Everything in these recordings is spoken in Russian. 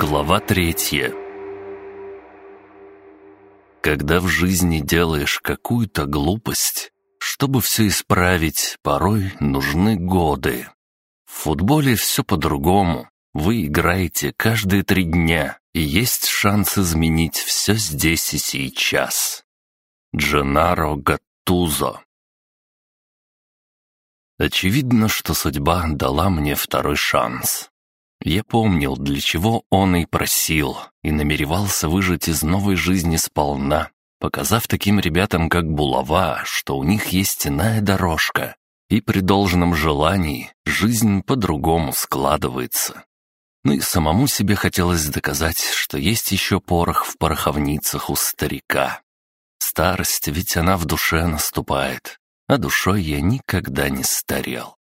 Глава третья Когда в жизни делаешь какую-то глупость, чтобы все исправить, порой нужны годы. В футболе все по-другому. Вы играете каждые три дня, и есть шанс изменить все здесь и сейчас. Дженаро Гаттузо Очевидно, что судьба дала мне второй шанс. Я помнил, для чего он и просил, и намеревался выжить из новой жизни сполна, показав таким ребятам, как Булава, что у них есть иная дорожка, и при должном желании жизнь по-другому складывается. Ну и самому себе хотелось доказать, что есть еще порох в пороховницах у старика. Старость, ведь она в душе наступает, а душой я никогда не старел.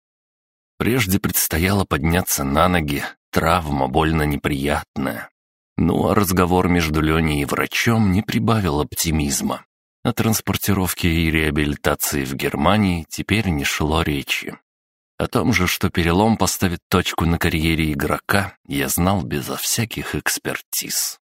Прежде предстояло подняться на ноги, Травма больно неприятная. Ну а разговор между Леней и врачом не прибавил оптимизма. О транспортировке и реабилитации в Германии теперь не шло речи. О том же, что перелом поставит точку на карьере игрока, я знал безо всяких экспертиз.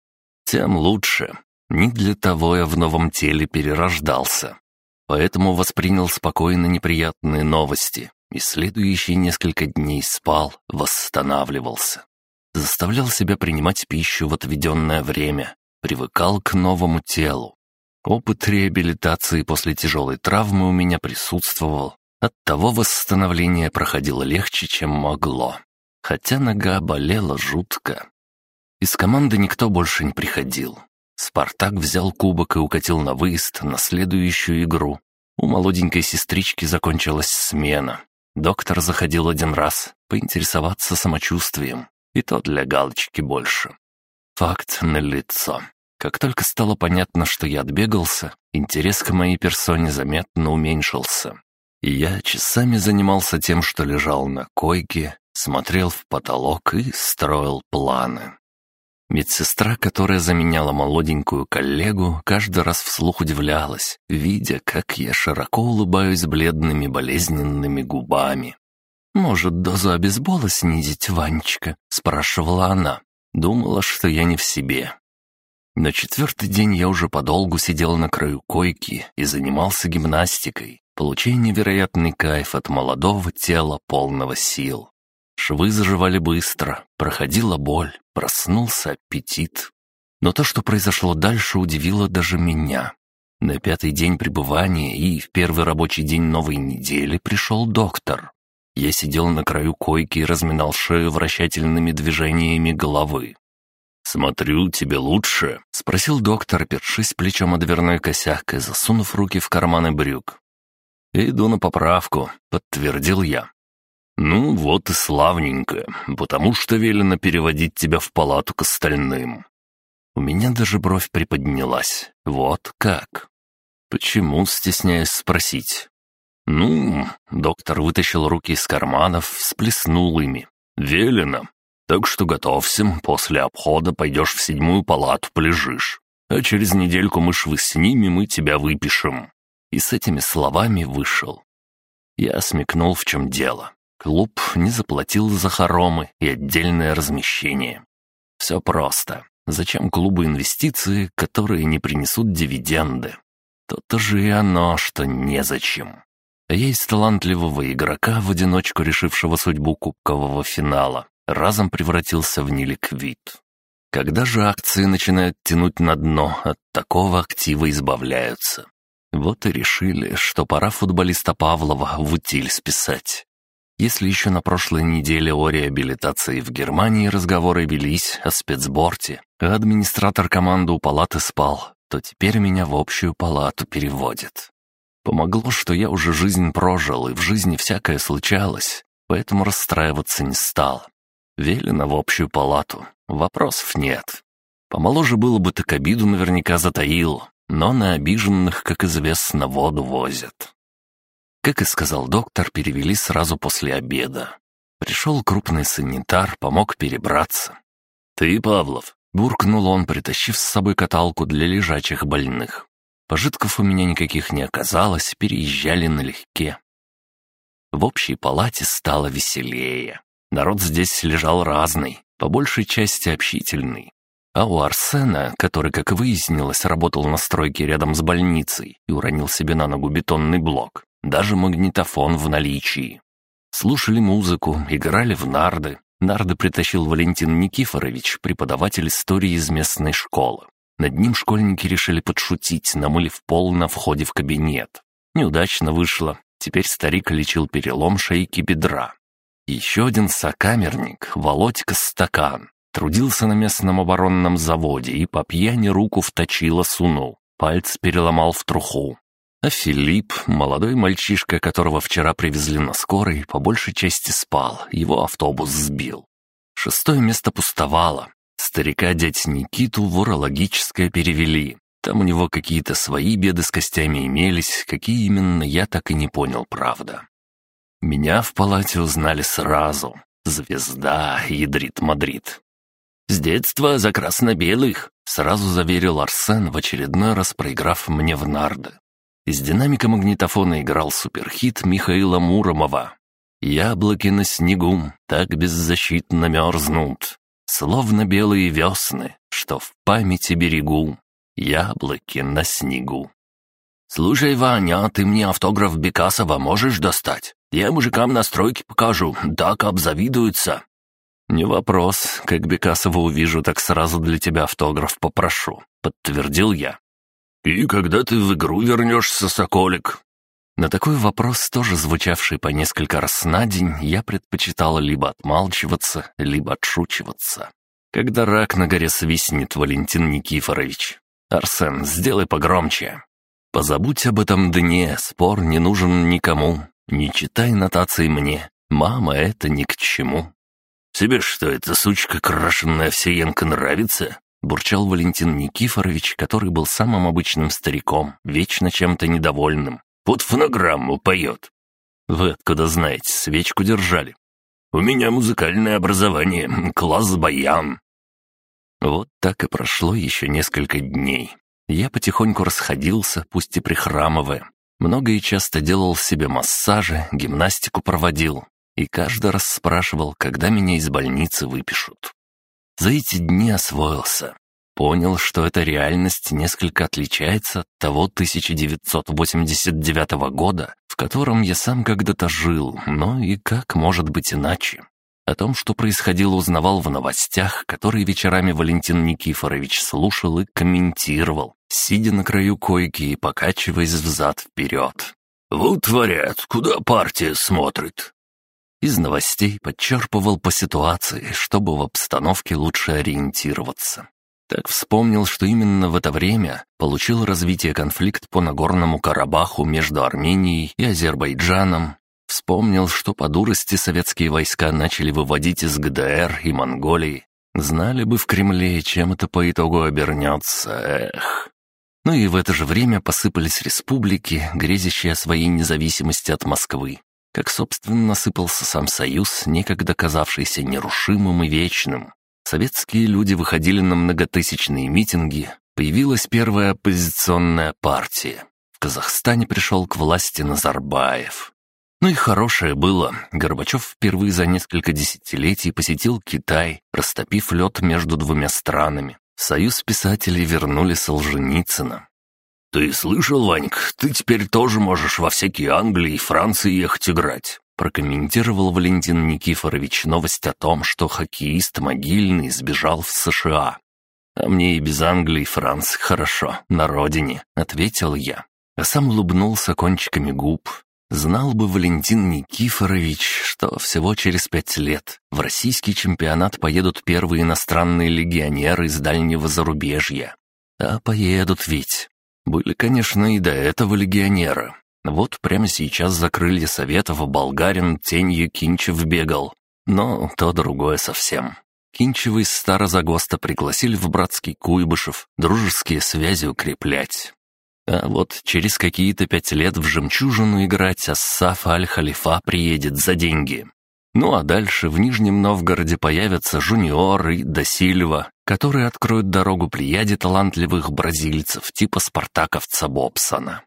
Тем лучше. Не для того я в новом теле перерождался. Поэтому воспринял спокойно неприятные новости и следующие несколько дней спал, восстанавливался. Заставлял себя принимать пищу в отведенное время, привыкал к новому телу. Опыт реабилитации после тяжелой травмы у меня присутствовал, оттого восстановление проходило легче, чем могло. Хотя нога болела жутко. Из команды никто больше не приходил. «Спартак» взял кубок и укатил на выезд на следующую игру. У молоденькой сестрички закончилась смена. Доктор заходил один раз, поинтересоваться самочувствием, и то для галочки больше. Факт налицо. Как только стало понятно, что я отбегался, интерес к моей персоне заметно уменьшился. И я часами занимался тем, что лежал на койке, смотрел в потолок и строил планы. Медсестра, которая заменяла молоденькую коллегу, каждый раз вслух удивлялась, видя, как я широко улыбаюсь бледными болезненными губами. «Может, дозу обезбола снизить, Ванечка?» — спрашивала она. Думала, что я не в себе. На четвертый день я уже подолгу сидел на краю койки и занимался гимнастикой, получая невероятный кайф от молодого тела, полного сил. Швы заживали быстро, проходила боль, проснулся аппетит. Но то, что произошло дальше, удивило даже меня. На пятый день пребывания и в первый рабочий день новой недели пришел доктор. Я сидел на краю койки и разминал шею вращательными движениями головы. «Смотрю, тебе лучше?» — спросил доктор, опершись плечом о дверной косяк и засунув руки в карманы брюк. «Иду на поправку», — подтвердил я. «Ну вот и славненько, потому что велено переводить тебя в палату к остальным». У меня даже бровь приподнялась. Вот как. Почему, стесняюсь спросить? «Ну...» — доктор вытащил руки из карманов, всплеснул ими. «Велено. Так что готовься, после обхода пойдешь в седьмую палату, полежишь. А через недельку мы швы снимем и тебя выпишем». И с этими словами вышел. Я смекнул, в чем дело. Клуб не заплатил за хоромы и отдельное размещение. Все просто. Зачем клубу инвестиции, которые не принесут дивиденды? То-то же и оно, что незачем. Из талантливого игрока, в одиночку решившего судьбу кубкового финала, разом превратился в неликвид. Когда же акции начинают тянуть на дно, от такого актива избавляются. Вот и решили, что пора футболиста Павлова в утиль списать. Если еще на прошлой неделе о реабилитации в Германии разговоры велись о спецборте, а администратор команды у палаты спал, то теперь меня в общую палату переводят. Помогло, что я уже жизнь прожил, и в жизни всякое случалось, поэтому расстраиваться не стал. Велено в общую палату, вопросов нет. Помоложе было бы, так обиду наверняка затаил, но на обиженных, как известно, воду возят. Как и сказал доктор, перевели сразу после обеда. Пришел крупный санитар, помог перебраться. «Ты, Павлов», — буркнул он, притащив с собой каталку для лежачих больных. Пожитков у меня никаких не оказалось, переезжали налегке. В общей палате стало веселее. Народ здесь лежал разный. по большей части общительный. А у Арсена, который, как выяснилось, работал на стройке рядом с больницей и уронил себе на ногу бетонный блок, даже магнитофон в наличии. Слушали музыку, играли в нарды. Нарды притащил Валентин Никифорович, преподаватель истории из местной школы. Над ним школьники решили подшутить, намылив пол на входе в кабинет. Неудачно вышло. Теперь старик лечил перелом шейки бедра. Еще один сокамерник, Володька Стакан, трудился на местном оборонном заводе и по пьяни руку вточило сунул. Пальц переломал в труху. А Филипп, молодой мальчишка, которого вчера привезли на скорой, по большей части спал, его автобус сбил. Шестое место пустовало. Старика дядь Никиту в урологическое перевели. Там у него какие-то свои беды с костями имелись, какие именно я так и не понял, правда. Меня в палате узнали сразу. Звезда, ядрит Мадрид. «С детства за красно-белых», — сразу заверил Арсен, в очередной раз проиграв мне в нарды. Из динамика магнитофона играл суперхит Михаила Муромова. «Яблоки на снегу так беззащитно мерзнут, словно белые весны, что в памяти берегу, яблоки на снегу». «Слушай, Ваня, а ты мне автограф Бекасова можешь достать? Я мужикам на стройке покажу, так обзавидуются». «Не вопрос. Как Бекасова увижу, так сразу для тебя автограф попрошу», — подтвердил я. «И когда ты в игру вернешься, Соколик?» На такой вопрос, тоже звучавший по несколько раз на день, я предпочитал либо отмалчиваться, либо отшучиваться. Когда рак на горе свистнет, Валентин Никифорович. «Арсен, сделай погромче». «Позабудь об этом дне, спор не нужен никому. Не читай нотации мне, мама, это ни к чему». «Тебе что, эта сучка крашенная Овсеенко нравится?» — бурчал Валентин Никифорович, который был самым обычным стариком, вечно чем-то недовольным. «Под фонограмму поет». «Вы откуда знаете, свечку держали?» «У меня музыкальное образование, класс баян». Вот так и прошло еще несколько дней. Я потихоньку расходился, пусть и прихрамывая. Много и часто делал себе массажи, гимнастику проводил. И каждый раз спрашивал, когда меня из больницы выпишут. За эти дни освоился. Понял, что эта реальность несколько отличается от того 1989 года, в котором я сам когда-то жил, но и как может быть иначе. О том, что происходило, узнавал в новостях, которые вечерами Валентин Никифорович слушал и комментировал, сидя на краю койки и покачиваясь взад-вперед. «Вот творят, куда партия смотрит? Из новостей подчерпывал по ситуации, чтобы в обстановке лучше ориентироваться. Так вспомнил, что именно в это время получил развитие конфликт по Нагорному Карабаху между Арменией и Азербайджаном. Вспомнил, что по дурости советские войска начали выводить из ГДР и Монголии. Знали бы в Кремле, чем это по итогу обернется, эх. Ну и в это же время посыпались республики, грезящие о своей независимости от Москвы как, собственно, сыпался сам Союз, некогда казавшийся нерушимым и вечным. Советские люди выходили на многотысячные митинги, появилась первая оппозиционная партия. В Казахстане пришел к власти Назарбаев. Ну и хорошее было. Горбачев впервые за несколько десятилетий посетил Китай, растопив лед между двумя странами. Союз писателей вернули Солженицына. «Ты слышал, Ваньк, ты теперь тоже можешь во всякие Англии и Франции ехать играть», прокомментировал Валентин Никифорович новость о том, что хоккеист Могильный сбежал в США. «А мне и без Англии и Франции хорошо, на родине», — ответил я. А сам улыбнулся кончиками губ. Знал бы Валентин Никифорович, что всего через пять лет в российский чемпионат поедут первые иностранные легионеры из дальнего зарубежья. А поедут ведь. Были, конечно, и до этого легионеры. Вот прямо сейчас закрыли Советов болгарин тенью Кинчев бегал. Но то другое совсем. Кинчева из Старозагоста пригласили в братский Куйбышев дружеские связи укреплять. А вот через какие-то пять лет в «Жемчужину» играть Ассаф Аль-Халифа приедет за деньги. Ну а дальше в Нижнем Новгороде появятся Жуниор и Досильва, которые откроют дорогу плеяде талантливых бразильцев типа спартаковца Бобсона.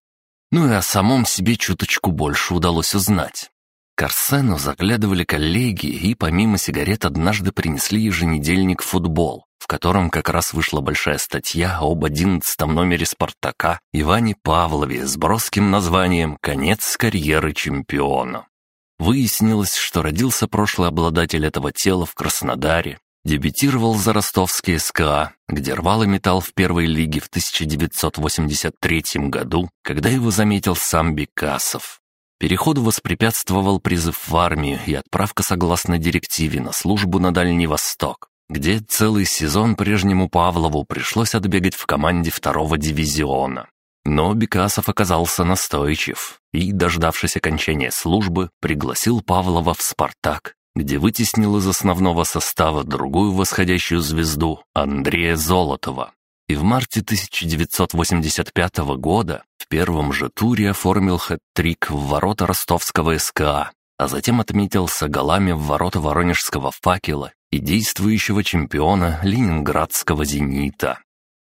Ну и о самом себе чуточку больше удалось узнать. К Арсену заглядывали коллеги и помимо сигарет однажды принесли еженедельник «Футбол», в котором как раз вышла большая статья об одиннадцатом номере «Спартака» Иване Павлове с броским названием «Конец карьеры чемпиона». Выяснилось, что родился прошлый обладатель этого тела в Краснодаре, дебютировал за ростовские СКА, где рвал и металл в первой лиге в 1983 году, когда его заметил сам Бекасов. Переходу воспрепятствовал призыв в армию и отправка согласно директиве на службу на Дальний Восток, где целый сезон прежнему Павлову пришлось отбегать в команде второго дивизиона. Но Бекасов оказался настойчив и, дождавшись окончания службы, пригласил Павлова в «Спартак», где вытеснил из основного состава другую восходящую звезду Андрея Золотова. И в марте 1985 года в первом же туре оформил хэт-трик в ворота ростовского СКА, а затем отметился голами в ворота воронежского «Факела» и действующего чемпиона ленинградского «Зенита».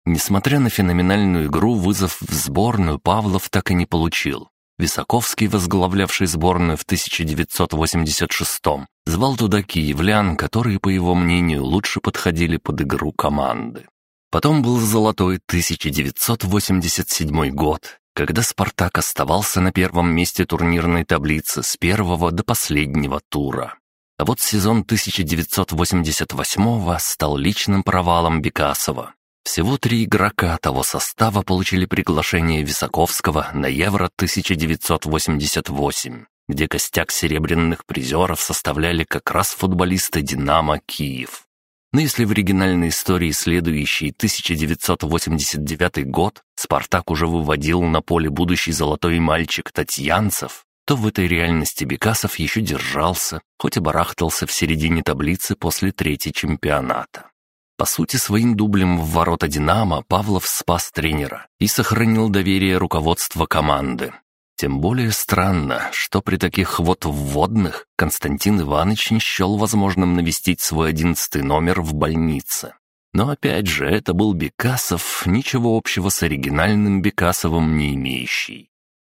Несмотря на феноменальную игру, вызов в сборную Павлов так и не получил. Висаковский, возглавлявший сборную в 1986-м, звал туда киевлян, которые, по его мнению, лучше подходили под игру команды. Потом был золотой 1987 год, когда «Спартак» оставался на первом месте турнирной таблицы с первого до последнего тура. А вот сезон 1988 стал личным провалом Бекасова. Всего три игрока того состава получили приглашение Висаковского на Евро 1988, где костяк серебряных призеров составляли как раз футболисты «Динамо» Киев. Но если в оригинальной истории следующий 1989 год «Спартак» уже выводил на поле будущий золотой мальчик Татьянцев, то в этой реальности Бекасов еще держался, хоть и барахтался в середине таблицы после третьей чемпионата. По сути, своим дублем в ворота «Динамо» Павлов спас тренера и сохранил доверие руководства команды. Тем более странно, что при таких вот вводных Константин Иванович не счел возможным навестить свой одиннадцатый номер в больнице. Но опять же, это был Бекасов, ничего общего с оригинальным Бекасовым не имеющий.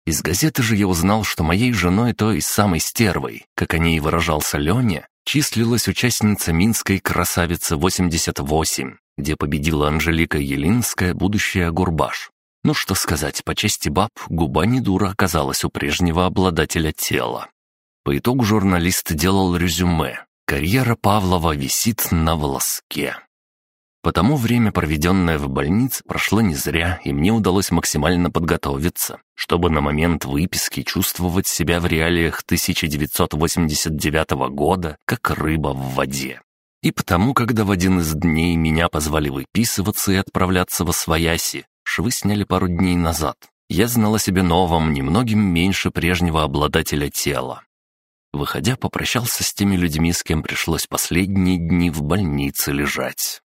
Из газеты же я узнал, что моей женой той самой стервой, как о ней выражался Леня, числилась участница Минской «Красавицы-88», где победила Анжелика Елинская, будущая Гурбаш. Ну что сказать, по части баб губа не дура оказалась у прежнего обладателя тела. По итогу журналист делал резюме. Карьера Павлова висит на волоске. Потому время, проведенное в больнице, прошло не зря, и мне удалось максимально подготовиться, чтобы на момент выписки чувствовать себя в реалиях 1989 года, как рыба в воде. И потому, когда в один из дней меня позвали выписываться и отправляться во свояси, швы сняли пару дней назад. Я знал о себе новом, немногим меньше прежнего обладателя тела. Выходя, попрощался с теми людьми, с кем пришлось последние дни в больнице лежать.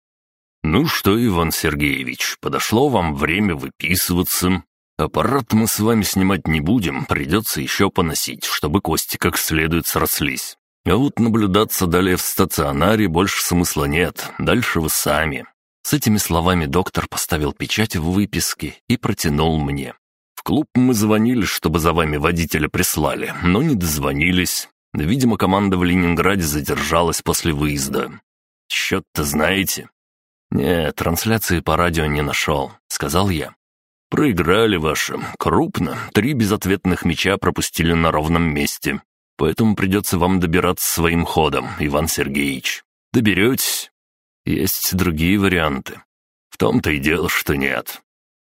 «Ну что, Иван Сергеевич, подошло вам время выписываться. Аппарат мы с вами снимать не будем, придется еще поносить, чтобы кости как следует срослись. А вот наблюдаться далее в стационаре больше смысла нет, дальше вы сами. С этими словами доктор поставил печать в выписке и протянул мне. «В клуб мы звонили, чтобы за вами водителя прислали, но не дозвонились. Видимо, команда в Ленинграде задержалась после выезда. Счет-то знаете?» «Нет, трансляции по радио не нашел», — сказал я. «Проиграли ваши. Крупно. Три безответных мяча пропустили на ровном месте. Поэтому придется вам добираться своим ходом, Иван Сергеевич. Доберетесь?» Есть другие варианты. В том-то и дело, что нет.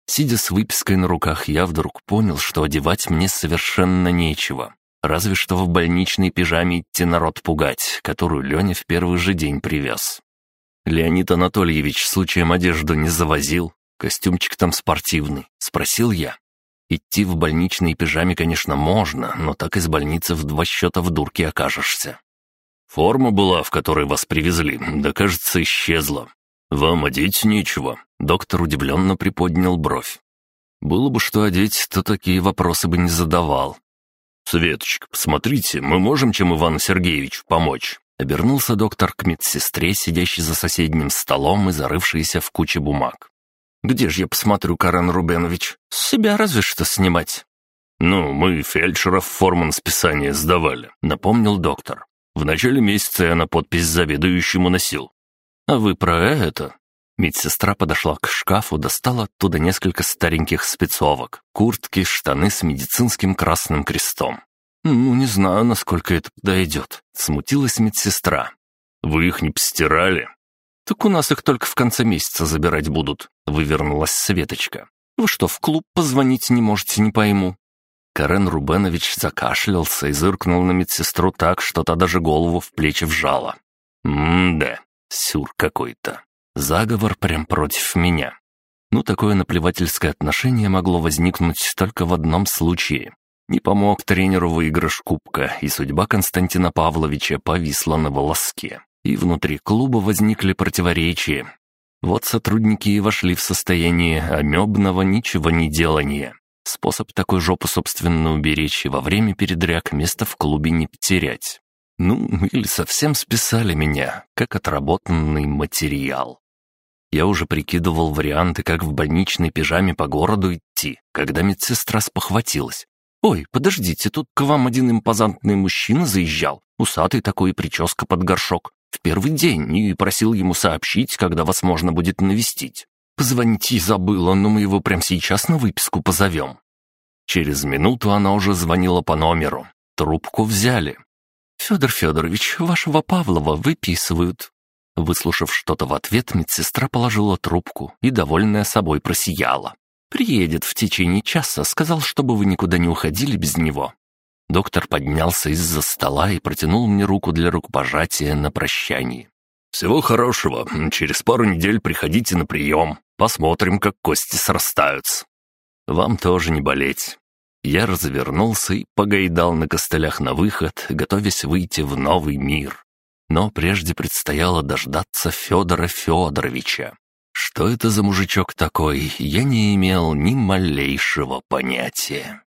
Сидя с выпиской на руках, я вдруг понял, что одевать мне совершенно нечего. Разве что в больничной пижаме идти народ пугать, которую Леня в первый же день привез. Леонид Анатольевич случаем одежду не завозил. Костюмчик там спортивный, спросил я. Идти в больничной пижаме, конечно, можно, но так из больницы в два счета в дурке окажешься. Форма была, в которой вас привезли, да, кажется, исчезла. Вам одеть нечего». Доктор удивленно приподнял бровь. «Было бы что одеть, то такие вопросы бы не задавал». «Светочка, посмотрите, мы можем чем Ивану Сергеевичу помочь?» Обернулся доктор к медсестре, сидящей за соседним столом и зарывшейся в куче бумаг. «Где же я посмотрю, Карен Рубенович? С себя разве что снимать». «Ну, мы фельдшеров форму на списание сдавали», — напомнил доктор. «В начале месяца я на подпись заведующему носил». «А вы про это?» Медсестра подошла к шкафу, достала оттуда несколько стареньких спецовок, куртки, штаны с медицинским красным крестом. «Ну, не знаю, насколько это подойдет», — смутилась медсестра. «Вы их не постирали?» «Так у нас их только в конце месяца забирать будут», — вывернулась Светочка. «Вы что, в клуб позвонить не можете, не пойму?» Карен Рубенович закашлялся и зыркнул на медсестру так, что та даже голову в плечи вжала. «М-да, сюр какой-то. Заговор прям против меня. Ну, такое наплевательское отношение могло возникнуть только в одном случае. Не помог тренеру выигрыш кубка, и судьба Константина Павловича повисла на волоске. И внутри клуба возникли противоречия. Вот сотрудники и вошли в состояние амебного ничего не делания. Способ такой жопу собственно уберечь и во время передряг место в клубе не потерять. Ну, или совсем списали меня, как отработанный материал. Я уже прикидывал варианты, как в больничной пижаме по городу идти, когда медсестра спохватилась. «Ой, подождите, тут к вам один импозантный мужчина заезжал, усатый такой и прическа под горшок, в первый день, и просил ему сообщить, когда вас можно будет навестить. Позвонить забыла, но мы его прямо сейчас на выписку позовем». Через минуту она уже звонила по номеру. Трубку взяли. «Федор Федорович, вашего Павлова выписывают. Выслушав что-то в ответ, медсестра положила трубку и, довольная собой, просияла. «Приедет в течение часа, сказал, чтобы вы никуда не уходили без него». Доктор поднялся из-за стола и протянул мне руку для рукопожатия на прощании. «Всего хорошего. Через пару недель приходите на прием. Посмотрим, как кости срастаются». «Вам тоже не болеть». Я развернулся и погайдал на костылях на выход, готовясь выйти в новый мир. Но прежде предстояло дождаться Федора Федоровича. Что это за мужичок такой, я не имел ни малейшего понятия.